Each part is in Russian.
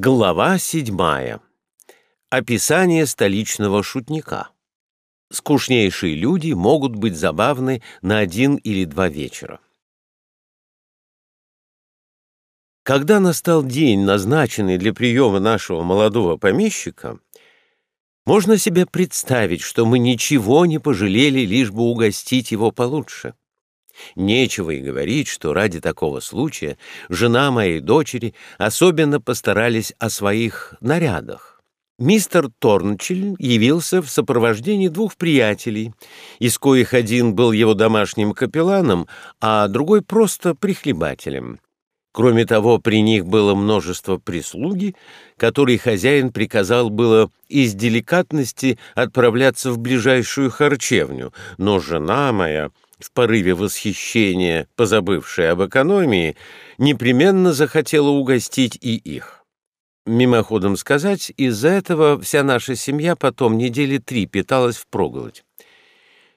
Глава седьмая. Описание столичного шутника. Скучнейшие люди могут быть забавны на один или два вечера. Когда настал день, назначенный для приема нашего молодого помещика, можно себе представить, что мы ничего не пожалели, лишь бы угостить его получше. Нечего и говорить, что ради такого случая жена моей дочери особенно постарались о своих нарядах. Мистер Торнчель явился в сопровождении двух приятелей, из коих один был его домашним капелланом, а другой просто прихлебателем. Кроме того, при них было множество прислуги, которой хозяин приказал было из деликатности отправляться в ближайшую харчевню, но жена моя в порыве восхищения, позабывшая об экономии, непременно захотела угостить и их. Мимоходом сказать, из-за этого вся наша семья потом недели три питалась впроголодь.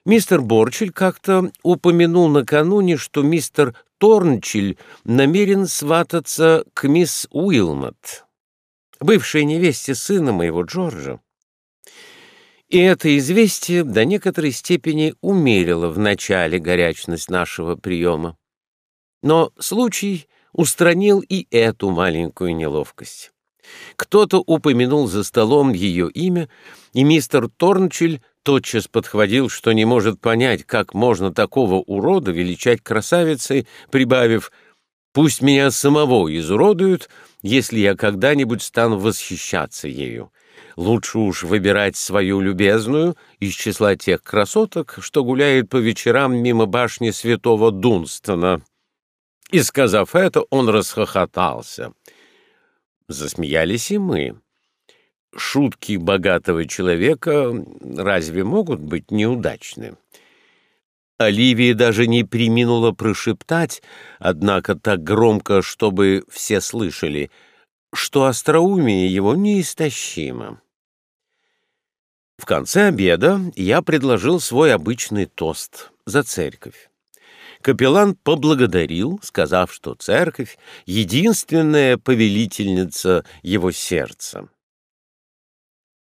Мистер Борчель как-то упомянул накануне, что мистер Торнчель намерен свататься к мисс Уилмот, бывшей невесте сына моего Джорджа. И это известие до некоторой степени умерило в начале горячность нашего приема. Но случай устранил и эту маленькую неловкость. Кто-то упомянул за столом ее имя, и мистер Торнчель тотчас подхватил, что не может понять, как можно такого урода величать красавицей, прибавив «Пусть меня самого изуродуют, если я когда-нибудь стану восхищаться ею лучше уж выбирать свою любезную из числа тех красоток, что гуляет по вечерам мимо башни святого Дунстона. И, сказав это, он расхохотался. Засмеялись и мы. Шутки богатого человека разве могут быть неудачны? Оливия даже не приминула прошептать, однако так громко, чтобы все слышали — что остроумие его неистощимо. В конце обеда я предложил свой обычный тост за церковь. Капеллан поблагодарил, сказав, что церковь — единственная повелительница его сердца.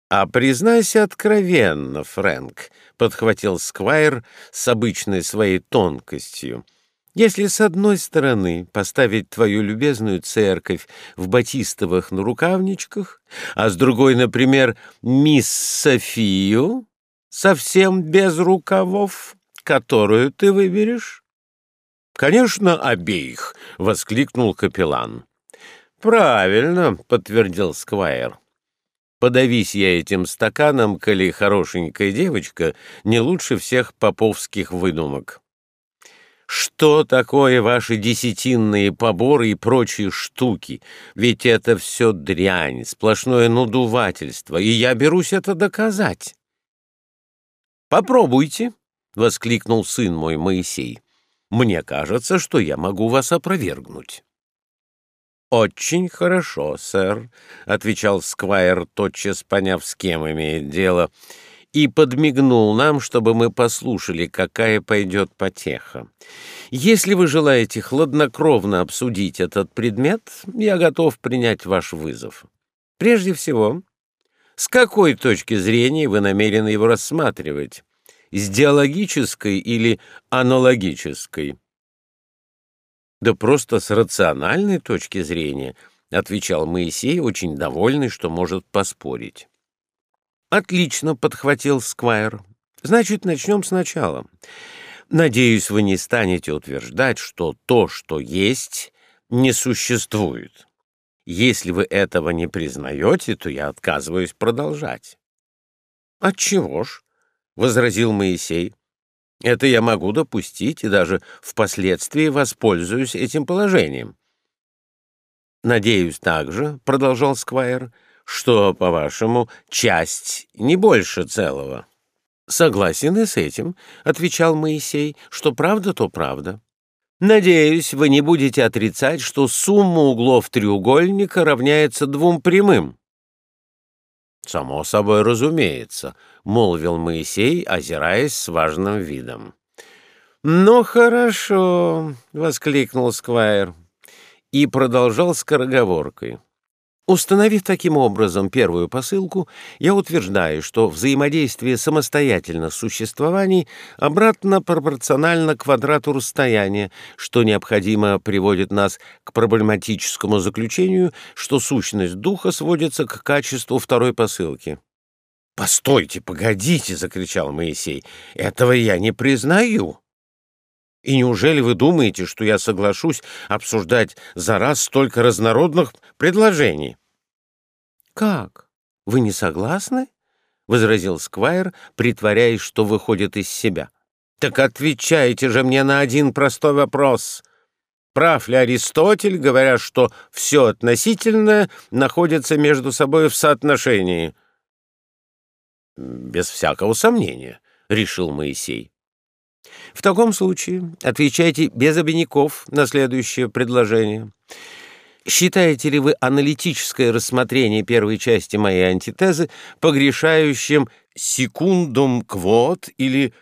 «А признайся откровенно, Фрэнк», — подхватил Сквайр с обычной своей тонкостью, — если с одной стороны поставить твою любезную церковь в батистовых нарукавничках, а с другой, например, мисс Софию, совсем без рукавов, которую ты выберешь? Конечно, обеих, воскликнул капеллан. Правильно, подтвердил Сквайр. Подавись я этим стаканом, коли хорошенькая девочка не лучше всех поповских выдумок. Что такое ваши десятинные поборы и прочие штуки? Ведь это все дрянь, сплошное надувательство, и я берусь это доказать. Попробуйте, — воскликнул сын мой Моисей. Мне кажется, что я могу вас опровергнуть. «Очень хорошо, сэр», — отвечал Сквайр, тотчас поняв, с кем имеет дело, — и подмигнул нам, чтобы мы послушали, какая пойдет потеха. Если вы желаете хладнокровно обсудить этот предмет, я готов принять ваш вызов. Прежде всего, с какой точки зрения вы намерены его рассматривать? С диалогической или аналогической? Да просто с рациональной точки зрения, отвечал Моисей, очень довольный, что может поспорить. «Отлично», — подхватил Сквайр. «Значит, начнем сначала. Надеюсь, вы не станете утверждать, что то, что есть, не существует. Если вы этого не признаете, то я отказываюсь продолжать». «Отчего ж?» — возразил Моисей. «Это я могу допустить и даже впоследствии воспользуюсь этим положением». «Надеюсь также», — продолжал Сквайр, — что, по-вашему, часть не больше целого. Согласен и с этим, отвечал Моисей, что правда, то правда. Надеюсь, вы не будете отрицать, что сумма углов треугольника равняется двум прямым. Само собой разумеется, молвил Моисей, озираясь с важным видом. Ну хорошо, воскликнул Сквайр и продолжал скороговоркой. Установив таким образом первую посылку, я утверждаю, что взаимодействие самостоятельных существований обратно пропорционально квадрату расстояния, что необходимо приводит нас к проблематическому заключению, что сущность духа сводится к качеству второй посылки. «Постойте, погодите!» — закричал Моисей. «Этого я не признаю!» И неужели вы думаете, что я соглашусь обсуждать за раз столько разнородных предложений? «Как? Вы не согласны?» — возразил Сквайр, притворяясь, что выходит из себя. «Так отвечайте же мне на один простой вопрос. Прав ли Аристотель, говоря, что все относительное находится между собой в соотношении?» «Без всякого сомнения», — решил Моисей. «В таком случае отвечайте без обиняков на следующее предложение». Считаете ли вы аналитическое рассмотрение первой части моей антитезы погрешающим секундум квот или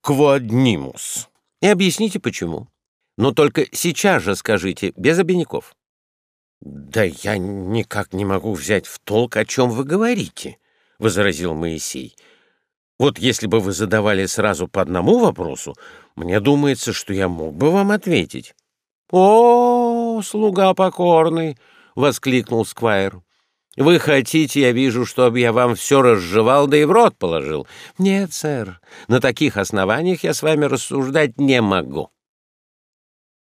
кваднимус? И объясните, почему. Но только сейчас же скажите, без обиняков. «Да я никак не могу взять в толк, о чем вы говорите», — возразил Моисей. «Вот если бы вы задавали сразу по одному вопросу, мне думается, что я мог бы вам ответить». «О, слуга покорный!» — воскликнул Сквайр. «Вы хотите, я вижу, чтобы я вам все разжевал, да и в рот положил. Нет, сэр, на таких основаниях я с вами рассуждать не могу».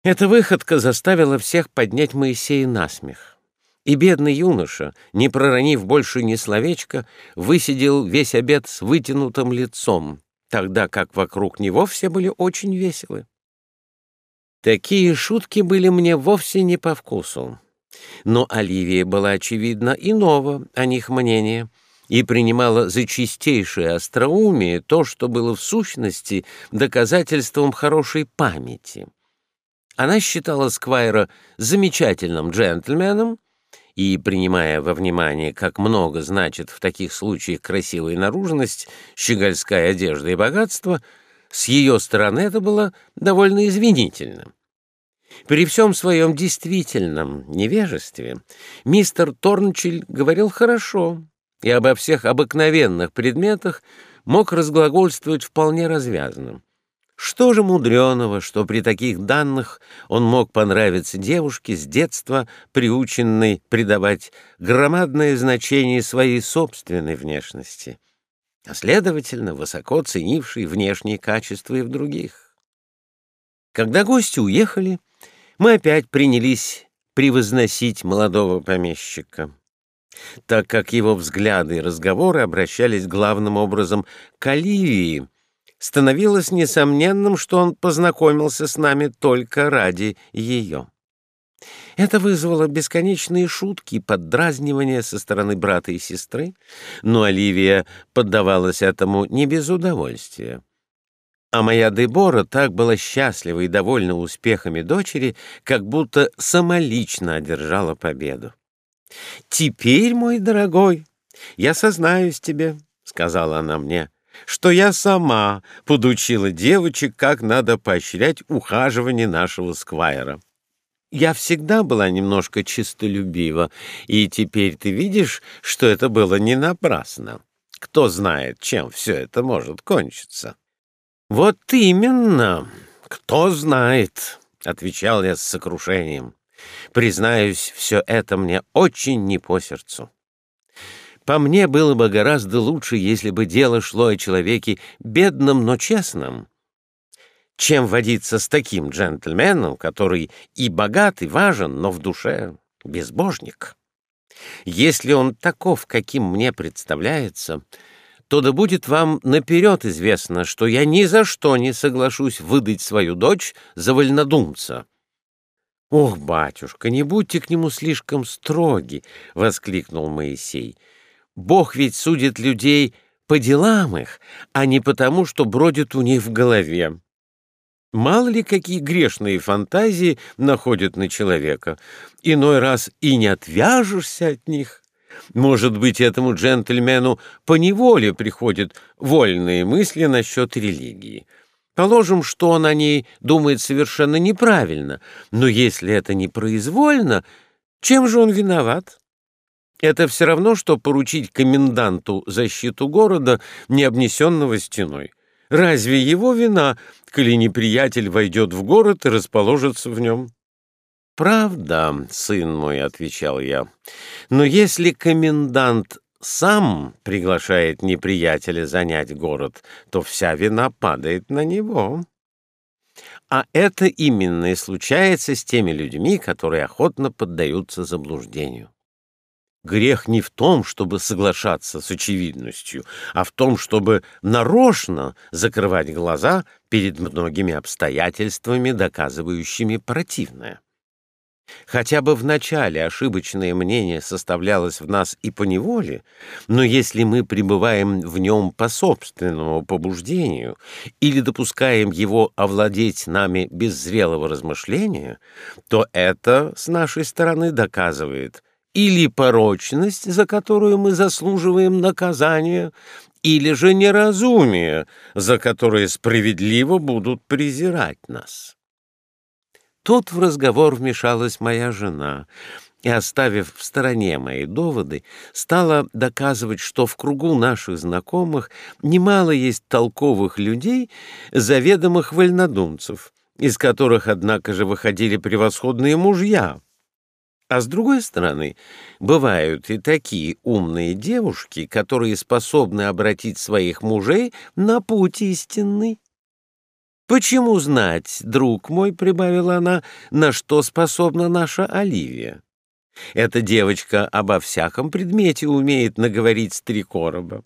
Эта выходка заставила всех поднять Моисея на смех. И бедный юноша, не проронив больше ни словечка, высидел весь обед с вытянутым лицом, тогда как вокруг него все были очень веселы. Такие шутки были мне вовсе не по вкусу. Но Оливия была, очевидно, иного о них мнения и принимала за чистейшее остроумие то, что было в сущности доказательством хорошей памяти. Она считала Сквайра замечательным джентльменом, и, принимая во внимание, как много значит в таких случаях красивая наружность, щегольская одежда и богатство, с ее стороны это было довольно извинительно. При всем своем действительном невежестве мистер Торнчиль говорил хорошо и обо всех обыкновенных предметах мог разглагольствовать вполне развязанным. Что же мудреного, что при таких данных он мог понравиться девушке с детства, приученной придавать громадное значение своей собственной внешности, а, следовательно, высоко ценившей внешние качества и в других. Когда гости уехали, мы опять принялись превозносить молодого помещика, так как его взгляды и разговоры обращались главным образом к Оливии, становилось несомненным, что он познакомился с нами только ради ее. Это вызвало бесконечные шутки и поддразнивания со стороны брата и сестры, но Оливия поддавалась этому не без удовольствия. А моя Дебора так была счастлива и довольна успехами дочери, как будто самолично одержала победу. «Теперь, мой дорогой, я сознаюсь тебе», — сказала она мне, — «что я сама подучила девочек, как надо поощрять ухаживание нашего сквайра. Я всегда была немножко чистолюбива, и теперь ты видишь, что это было не напрасно. Кто знает, чем все это может кончиться». «Вот именно! Кто знает!» — отвечал я с сокрушением. «Признаюсь, все это мне очень не по сердцу. По мне было бы гораздо лучше, если бы дело шло о человеке бедном, но честном, чем водиться с таким джентльменом, который и богат, и важен, но в душе безбожник. Если он таков, каким мне представляется, — то да будет вам наперед известно, что я ни за что не соглашусь выдать свою дочь за вольнодумца». «Ох, батюшка, не будьте к нему слишком строги!» — воскликнул Моисей. «Бог ведь судит людей по делам их, а не потому, что бродит у них в голове. Мало ли какие грешные фантазии находят на человека. Иной раз и не отвяжешься от них». Может быть, этому джентльмену по неволе приходят вольные мысли насчет религии. Положим, что он о ней думает совершенно неправильно, но если это непроизвольно, чем же он виноват? Это все равно, что поручить коменданту защиту города, не обнесенного стеной. Разве его вина, коли неприятель войдет в город и расположится в нем? «Правда, сын мой», — отвечал я, — «но если комендант сам приглашает неприятеля занять город, то вся вина падает на него». А это именно и случается с теми людьми, которые охотно поддаются заблуждению. Грех не в том, чтобы соглашаться с очевидностью, а в том, чтобы нарочно закрывать глаза перед многими обстоятельствами, доказывающими противное. Хотя бы в начале ошибочное мнение составлялось в нас и по неволе, но если мы пребываем в нем по собственному побуждению или допускаем его овладеть нами без зрелого размышления, то это с нашей стороны доказывает или порочность, за которую мы заслуживаем наказания, или же неразумие, за которое справедливо будут презирать нас. Тут в разговор вмешалась моя жена и, оставив в стороне мои доводы, стала доказывать, что в кругу наших знакомых немало есть толковых людей, заведомых вольнодумцев, из которых, однако же, выходили превосходные мужья. А с другой стороны, бывают и такие умные девушки, которые способны обратить своих мужей на путь истинный. «Почему знать, друг мой, — прибавила она, — на что способна наша Оливия? Эта девочка обо всяком предмете умеет наговорить с три короба.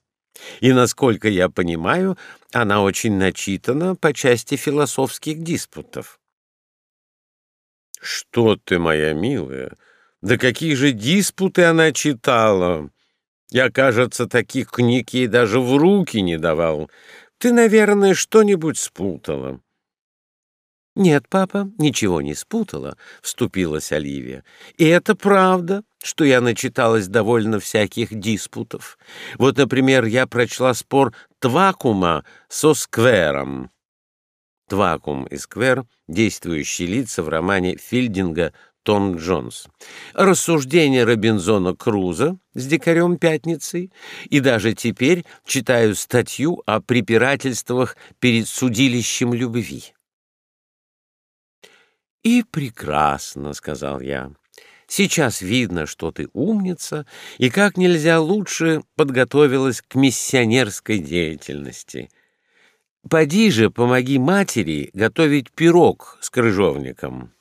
И, насколько я понимаю, она очень начитана по части философских диспутов». «Что ты, моя милая? Да какие же диспуты она читала! Я, кажется, таких книг ей даже в руки не давал. Ты, наверное, что-нибудь спутала. Нет, папа, ничего не спутала, вступилась Оливия. И это правда, что я начиталась довольно всяких диспутов. Вот, например, я прочла спор Твакума со Сквером. Твакум и Сквер — действующие лица в романе Филдинга том Джонс, рассуждения Робинзона Круза с дикарем Пятницей, и даже теперь читаю статью о препирательствах перед судилищем любви. «И прекрасно», — сказал я. «Сейчас видно, что ты умница и как нельзя лучше подготовилась к миссионерской деятельности. Поди же, помоги матери готовить пирог с крыжовником».